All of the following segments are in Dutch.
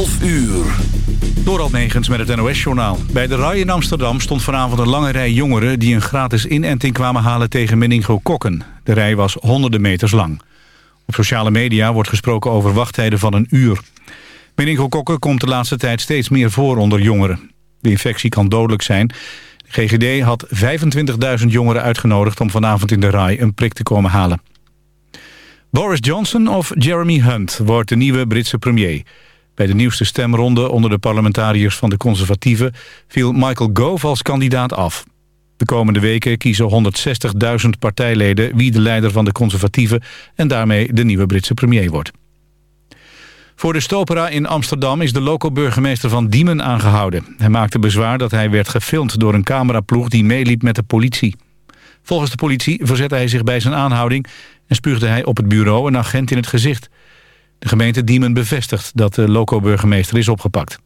12 uur. Door Almegens met het NOS-journaal. Bij de RAI in Amsterdam stond vanavond een lange rij jongeren... die een gratis inenting kwamen halen tegen meningokokken. De rij was honderden meters lang. Op sociale media wordt gesproken over wachttijden van een uur. Meningokokken komt de laatste tijd steeds meer voor onder jongeren. De infectie kan dodelijk zijn. De GGD had 25.000 jongeren uitgenodigd om vanavond in de RAI een prik te komen halen. Boris Johnson of Jeremy Hunt wordt de nieuwe Britse premier. Bij de nieuwste stemronde onder de parlementariërs van de conservatieven... viel Michael Gove als kandidaat af. De komende weken kiezen 160.000 partijleden... wie de leider van de conservatieven en daarmee de nieuwe Britse premier wordt. Voor de Stopera in Amsterdam is de loco-burgemeester van Diemen aangehouden. Hij maakte bezwaar dat hij werd gefilmd door een cameraploeg die meeliep met de politie. Volgens de politie verzette hij zich bij zijn aanhouding... en spuugde hij op het bureau een agent in het gezicht. De gemeente Diemen bevestigt dat de loco-burgemeester is opgepakt.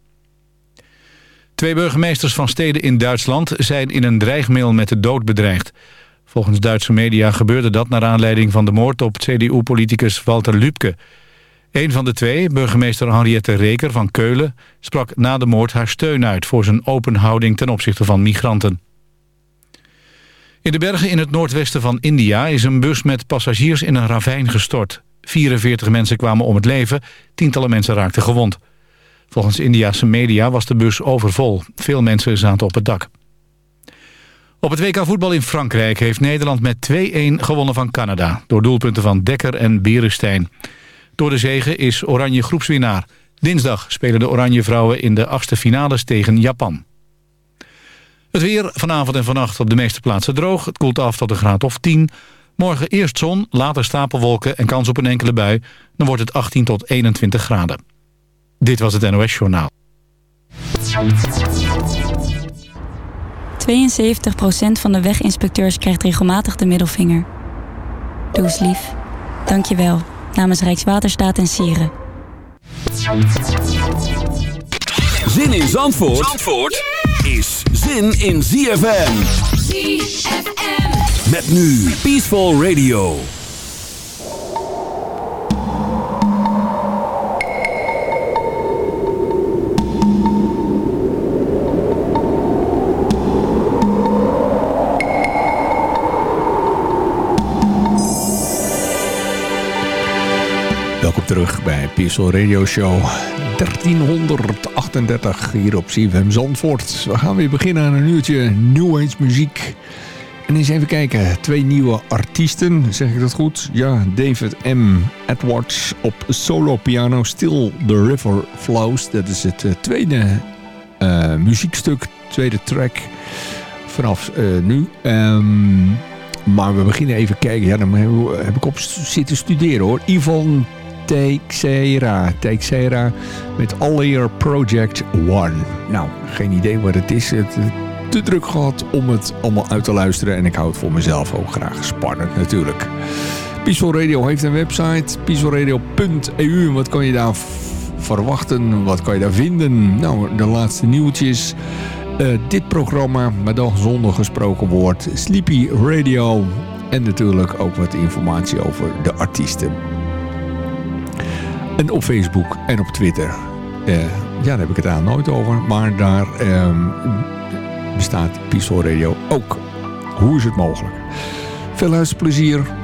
Twee burgemeesters van steden in Duitsland zijn in een dreigmail met de dood bedreigd. Volgens Duitse media gebeurde dat naar aanleiding van de moord op CDU-politicus Walter Lübke. Een van de twee, burgemeester Henriette Reker van Keulen... sprak na de moord haar steun uit voor zijn open houding ten opzichte van migranten. In de bergen in het noordwesten van India is een bus met passagiers in een ravijn gestort. 44 mensen kwamen om het leven, tientallen mensen raakten gewond. Volgens Indiase media was de bus overvol. Veel mensen zaten op het dak. Op het WK voetbal in Frankrijk heeft Nederland met 2-1 gewonnen van Canada... door doelpunten van Dekker en Berestein. Door de zegen is Oranje groepswinnaar. Dinsdag spelen de Oranje vrouwen in de achtste finales tegen Japan. Het weer vanavond en vannacht op de meeste plaatsen droog. Het koelt af tot een graad of 10. Morgen eerst zon, later stapelwolken en kans op een enkele bui. Dan wordt het 18 tot 21 graden. Dit was het NOS Journaal. 72% van de weginspecteurs krijgt regelmatig de middelvinger. Doe eens lief. Dank je wel. Namens Rijkswaterstaat en Sieren. Zin in Zandvoort, Zandvoort is zin in ZFM. ZFM. Met nu Peaceful Radio. Welkom terug bij Peaceful Radio Show 1338 hier op CFM Zandvoort. We gaan weer beginnen aan een uurtje New Age muziek. En eens even kijken, twee nieuwe artiesten, zeg ik dat goed? Ja, David M. Edwards op solo piano, Still the River Flows. Dat is het eh, tweede uh, muziekstuk, tweede track vanaf uh, nu. Um, maar we beginnen even kijken. Ja, dan heb ik op zitten studeren hoor. Yvonne Teixeira. Teixeira met All Project One. Nou, geen idee wat het is. Het, te druk gehad om het allemaal uit te luisteren. En ik hou het voor mezelf ook graag spannend natuurlijk. Peaceful Radio heeft een website. peacefulradio.eu. Wat kan je daar verwachten? Wat kan je daar vinden? Nou, de laatste nieuwtjes. Uh, dit programma, met dan zonder gesproken woord. Sleepy Radio. En natuurlijk ook wat informatie over de artiesten. En op Facebook en op Twitter. Uh, ja, daar heb ik het aan nooit over. Maar daar uh, bestaat Peaceful Radio ook. Hoe is het mogelijk? Veel luisterplezier.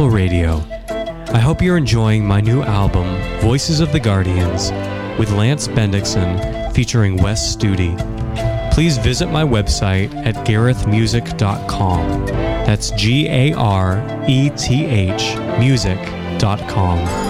Peaceful Radio. I hope you're enjoying my new album, Voices of the Guardians, with Lance Bendixson featuring Wes Studi. Please visit my website at garethmusic.com. That's G A R E T H music.com.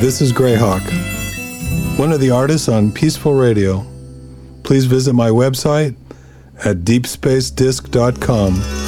this is Greyhawk, one of the artists on Peaceful Radio. Please visit my website at deepspacedisc.com.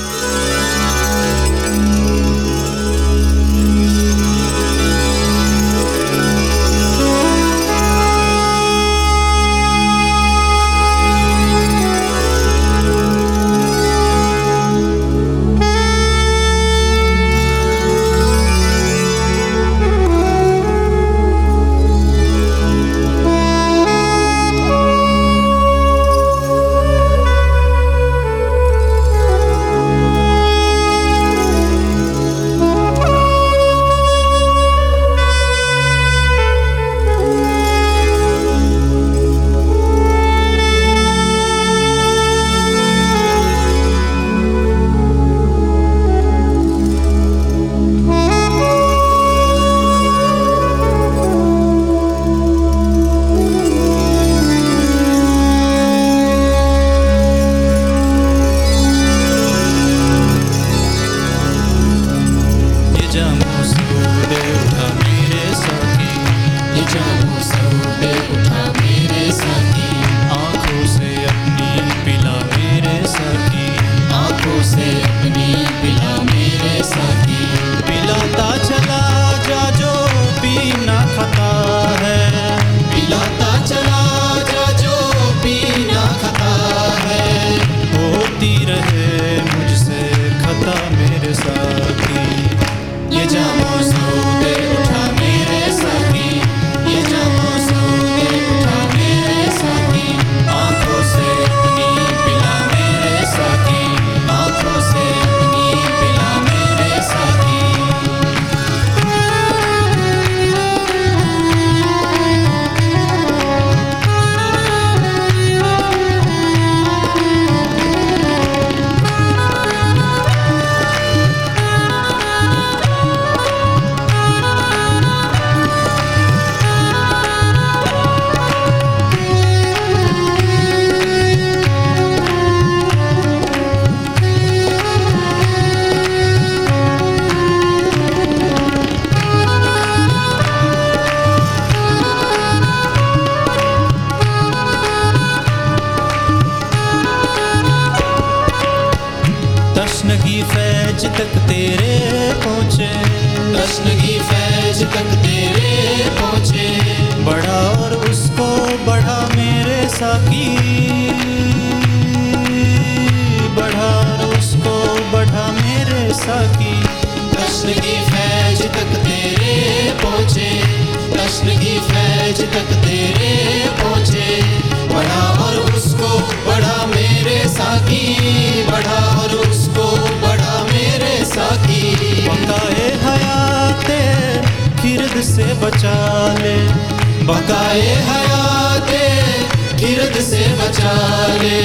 जाने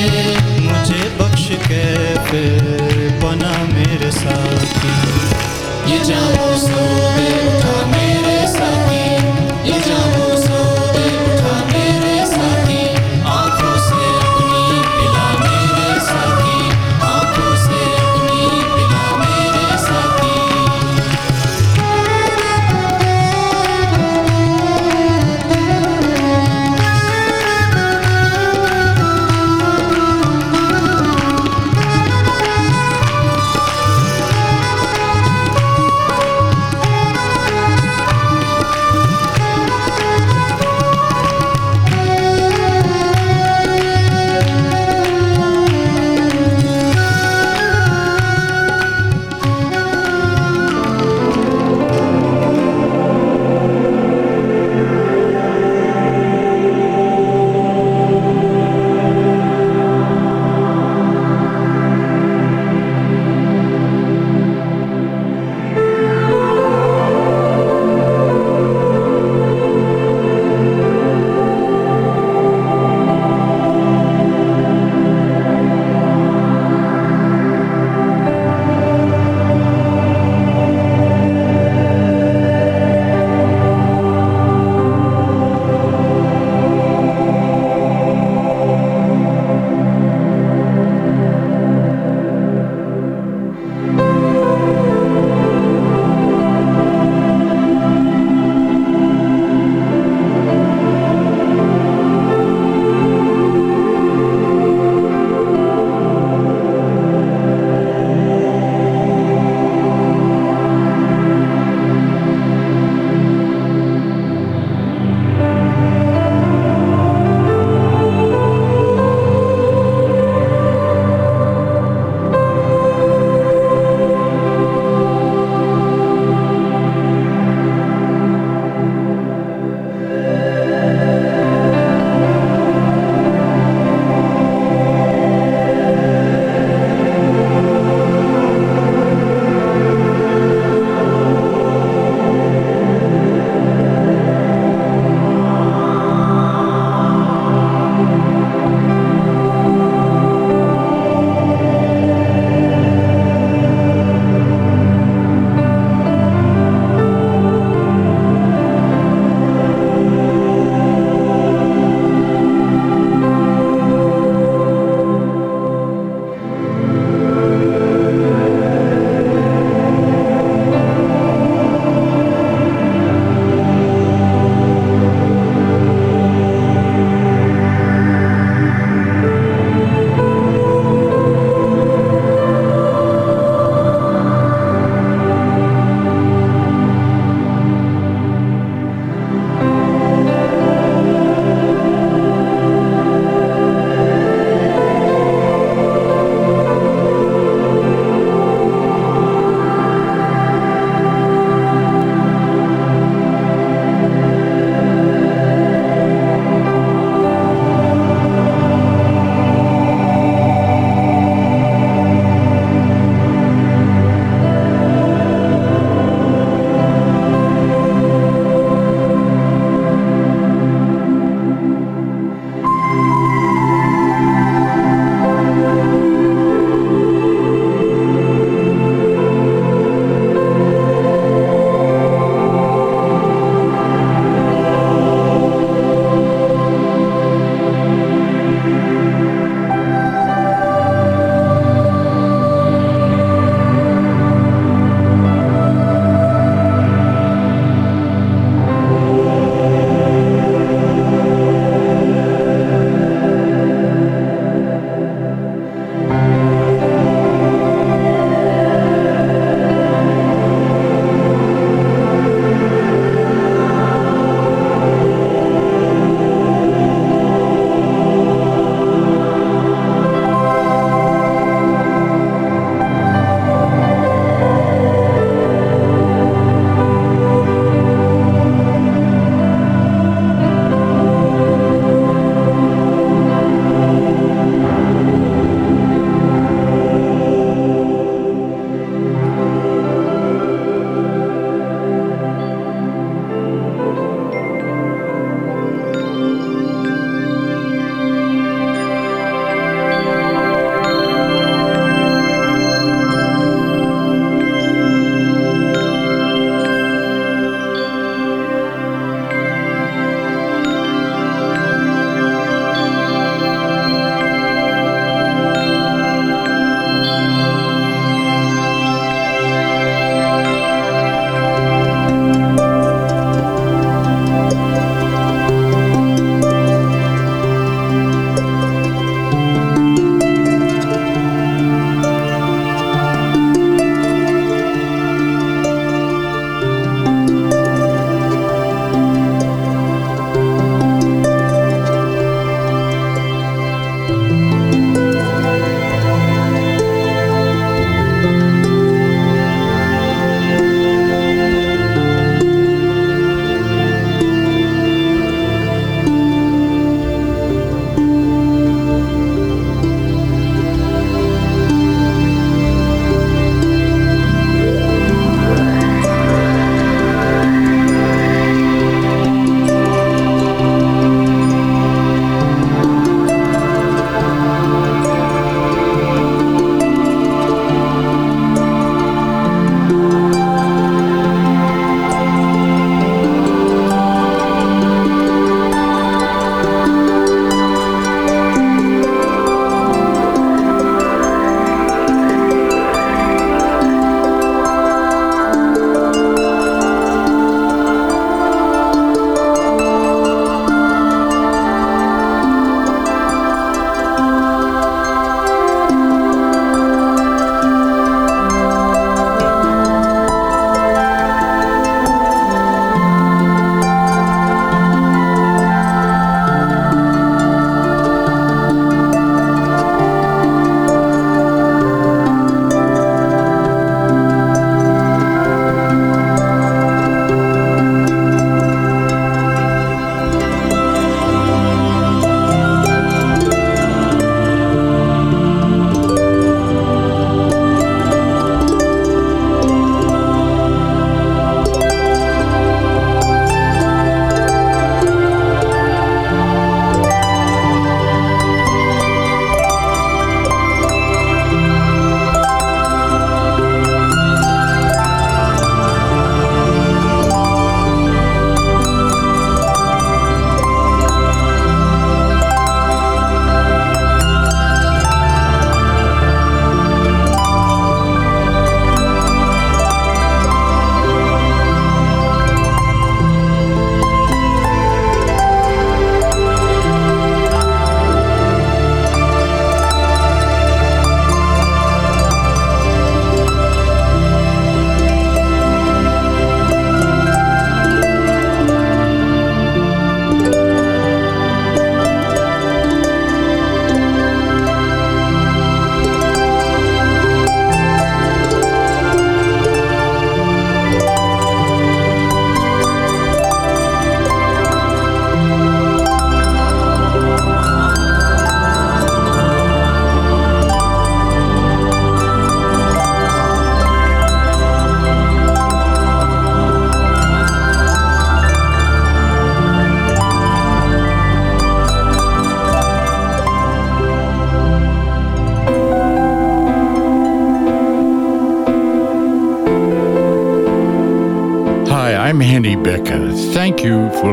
मुझे बख्श के फिर बना मेरे साथ।